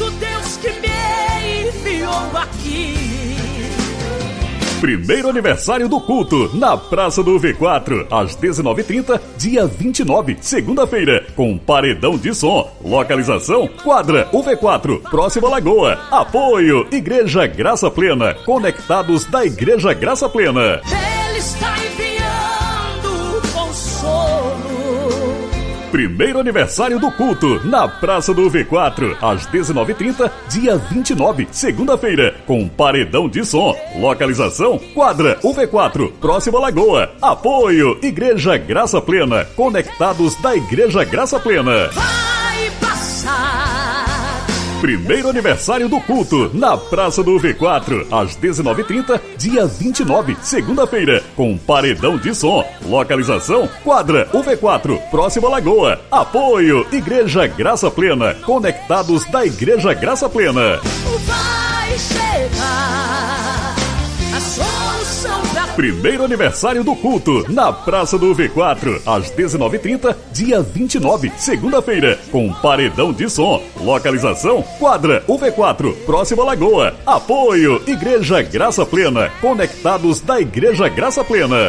agradeço Deus que me enviou aqui. Primeiro aniversário do culto, na Praça do V4, às 19h30, dia 29, segunda-feira, com paredão de som. Localização: quadra UV4, próxima Lagoa. Apoio: Igreja Graça Plena. Conectados da Igreja Graça Plena. Ele está enviando Primeiro aniversário do culto, na Praça do V4, às 19h30, dia 29, segunda-feira, com paredão de som. Localização: quadra UV4, próxima Lagoa. Apoio: Igreja Graça Plena. Conectados da Igreja Graça Plena. Primeiro aniversário do culto, na Praça do V4, às 19h30, dia 29, segunda-feira, com paredão de som. Localização: quadra UV4, próxima Lagoa. Apoio: Igreja Graça Plena. Conectados da Igreja Graça Plena. Vai chegar Primeiro aniversário do culto, na Praça do V4, às 19h30, dia 29, segunda-feira, com paredão de som. Localização: quadra UV4, próxima Lagoa. Apoio: Igreja Graça Plena. Conectados da Igreja Graça Plena.